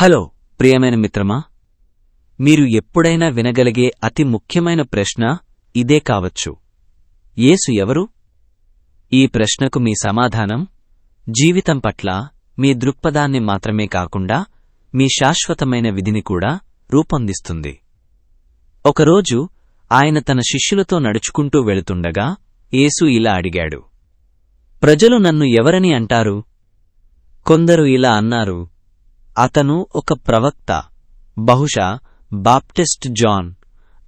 Hello ప్రియమైన మిత్రమా. మీరు ఎప్పుడైనా వినగలిగే అతి ముఖ్యమైన ప్రశ్న ఇదే కావచ్చు. యేసు ఎవరు? ఈ ప్రశ్నకు మీ సమాధానం జీవితం పట్ల మీ దృక్పథాన్ని మాత్రమే కాకుండా మీ శాశ్వతమైన విధిని కూడా రూపొందిస్తుంది. ఒకరోజు ఆయన తన శిష్యులతో నడుచుకుంటూ వెళుతుండగా యేసు ఇలా అడిగాడు ప్రజలు నన్ను ఎవరని అంటారు? కొందరు ఇలా అన్నారు అతను ఒక ప్రవక్త బహుశా బాప్టిస్ట్ జాన్.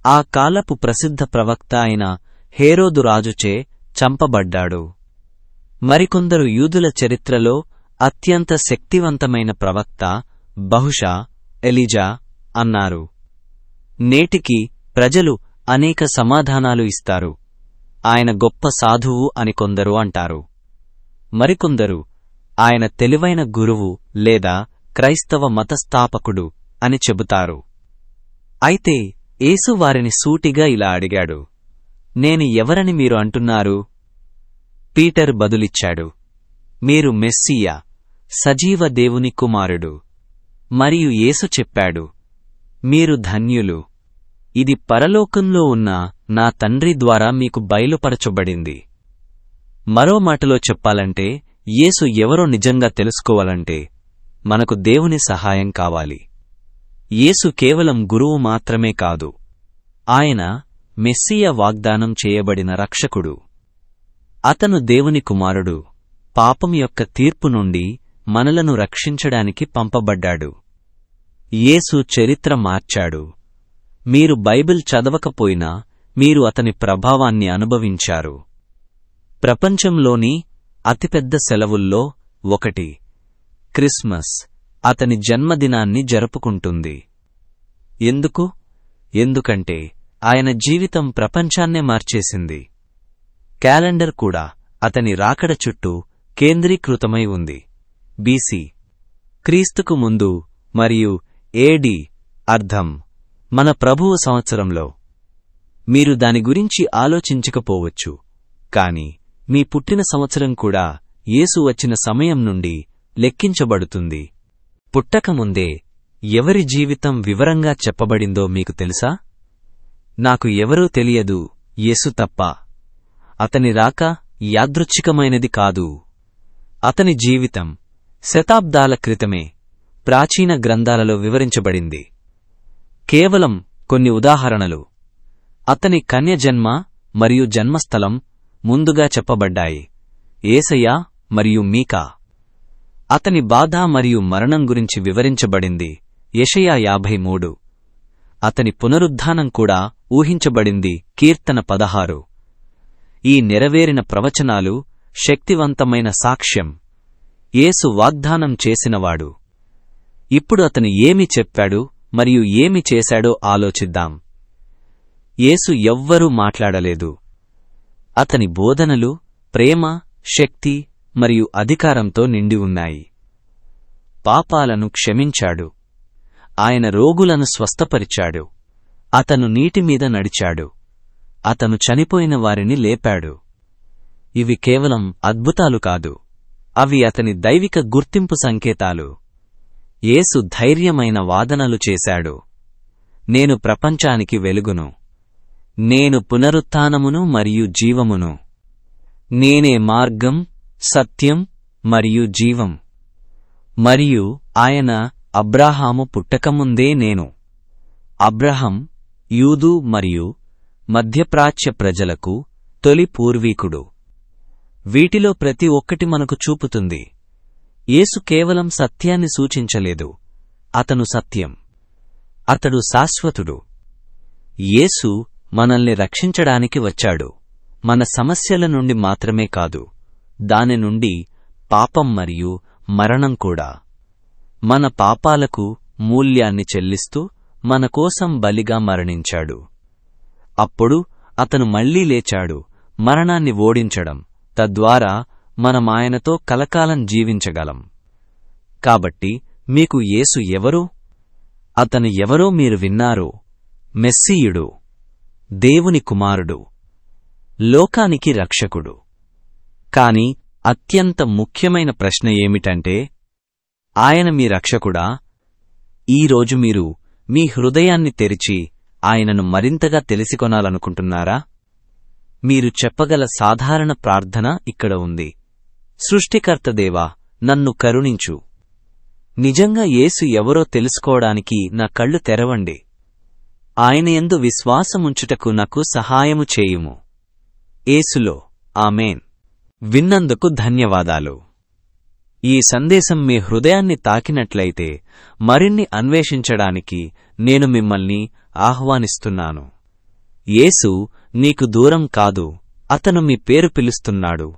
ఆ కాలపు ప్రసిద్ధ ప్రవక్త అయిన హేరోదు రాజుచే చంపబడ్డాడు. మరికొందరు యూదుల చరిత్రలో అత్యంత శక్తివంతమైన ప్రవక్త బహుశా ఎలిజా అన్నారు. నేటికి ప్రజలు అనేక సమాధానాలు ఇస్తారు. ఆయన గొప్ప సాధువు అని కొందరు అంటారు. మరికొందరు ఆయన తెలివైన గురువు లేదా క్రైస్తవ మతస్థాపకుడు అని చెబుతారు. అయితే యేసు వారిని సూటిగా ఇలా అడిగాడు నేను ఎవరని మీరు అంటున్నారు? పీటర్ బదులిచ్చాడు మీరు మెస్సియా సజీవ దేవుని కుమారుడు. మరియు యేసు చెప్పాడు మీరు ధన్యులు ఇది పరలోకంలో ఉన్న నా తండ్రి ద్వారా మీకు బయలుపరచబడింది. మరో మాటలో చెప్పాలంటే యేసు ఎవరో నిజంగా తెలుసుకోవాలంటే మనకు దేవుని సహాయం కావాలి. యేసు కేవలం గురువు మాత్రమే కాదు. ఆయన మెస్సియ వాగ్దానం చేయబడిన రక్షకుడు. అతను దేవుని కుమారుడు. పాపం యొక్క తీర్పు నుండి మనలను రక్షించడానికి పంపబడ్డాడు. యేసు చరిత్ర మార్చాడు. మీరు బైబిల్ చదవకపోయినా మీరు అతని ప్రభావాన్ని అనుభవించారు. ప్రపంచంలోని అతిపెద్ద సెలవుల్లో ఒకటి. క్రిస్మస్ అతని జన్మదినాన్ని జరుపుకుంటుంది. ఎందుకు? ఎందుకంటే ఆయన జీవితం ప్రపంచాన్నే మార్చేసింది. క్యాలెండర్ కూడా అతని రాకడ చుట్టూ కేంద్రీకృతమై ఉంది. బీసీ క్రీస్తుకు ముందు మరియు ఏడి అర్థం మన ప్రభువు సంవత్సరంలో. మీరు దాని గురించి ఆలోచించకపోవచ్చు కాని మీ పుట్టిన సంవత్సరం కూడా యేసు వచ్చిన సమయం నుండి లెక్కించబడుతుంది. పుట్టకముందే ఎవరి జీవితం వివరంగా చెప్పబడిందో మీకు తెలుసా? నాకు ఎవరూ తెలియదు యేసు తప్ప. అతని రాక యాదృచ్ఛికమైనది కాదు. అతని జీవితం శతాబ్దాల క్రితమే ప్రాచీన గ్రంథాలలో వివరించబడింది. కేవలం కొన్ని ఉదాహరణలు. అతని కన్యజన్మ మరియు జన్మస్థలం ముందుగా చెప్పబడ్డాయి. ఏసయ్య మరియు మీకా. అతని బాధ మరియు మరణం గురించి వివరించబడింది. యషయా యాభై మూడు. అతని పునరుద్ధానం కూడా ఊహించబడింది. కీర్తన పదహారు. ఈ నెరవేరిన ప్రవచనాలు శక్తివంతమైన సాక్ష్యం. యేసు వాగ్దానం చేసినవాడు. ఇప్పుడు అతను ఏమి చెప్పాడు మరియు ఏమి చేశాడో ఆలోచిద్దాం. యేసు ఎవ్వరూ మాట్లాడలేదు. అతని బోధనలు ప్రేమ శక్తి మరియు అధికారంతో నిండి ఉన్నాయి. పాపాలను క్షమించాడు. ఆయన రోగులను స్వస్థపరిచాడు. అతను నీటిమీద నడిచాడు. అతను చనిపోయిన వారిని లేపాడు. ఇవి కేవలం అద్భుతాలు కాదు. అవి అతని దైవిక గుర్తింపు సంకేతాలు. యేసు ధైర్యమైన వాదనలు చేశాడు. నేను ప్రపంచానికి వెలుగును. నేను పునరుత్నమును మరియు జీవమును. నేనే మార్గం సత్యం మరియు జీవం. మరియు ఆయన అబ్రాహాము పుట్టకముందే నేను. అబ్రహం యూదు మరియు మధ్యప్రాచ్య ప్రజలకు తొలి పూర్వీకుడు. వీటిలో ప్రతి ఒక్కటి మనకు చూపుతుంది. యేసు కేవలం సత్యాన్ని సూచించలేదు. అతను సత్యం. అతడు శాశ్వతుడు. యేసు మనల్ని రక్షించడానికి వచ్చాడు. మన సమస్యల నుండి మాత్రమే కాదు. దాని నుండి పాపం మరియు మరణం కూడా. మన పాపాలకు మూల్యాన్ని చెల్లిస్తూ మన కోసం బలిగా మరణించాడు. అప్పుడు అతను మళ్ళీ లేచాడు మరణాన్ని ఓడించడం తద్వారా మనమాయనతో కలకాలం జీవించగలం. కాబట్టి మీకు యేసు ఎవరు? అతను ఎవరో మీరు విన్నారు? మెస్సీయుడు దేవుని కుమారుడు లోకానికి రక్షకుడు. కాని అత్యంత ముఖ్యమైన ప్రశ్న ఏమిటంటే ఆయన మీ రక్షకుడా? ఈ రోజు మీరు మీ హృదయాన్ని తెరిచి ఆయనను మరింతగా తెలిసికొనాలనుకుంటున్నారా? మీరు చెప్పగల సాధారణ ప్రార్థన ఇక్కడ ఉంది. సృష్టికర్త దేవా నన్ను కరుణించు. నిజంగా యేసు ఎవరో తెలుసుకోవడానికి నా కళ్ళు తెరవండి. ఆయన యందు విశ్వాసముంచుటకు నాకు సహాయము చేయుము. ఏసులో ఆమెన్. విన్నందుకు ధన్యవాదాలు. ఈ సందేశం మీ హృదయాన్ని తాకినట్లయితే మరిన్ని అన్వేషించడానికి నేను మిమ్మల్ని ఆహ్వానిస్తున్నాను. యేసు నీకు దూరం కాదు అతను మీ పేరు పిలుస్తున్నాడు.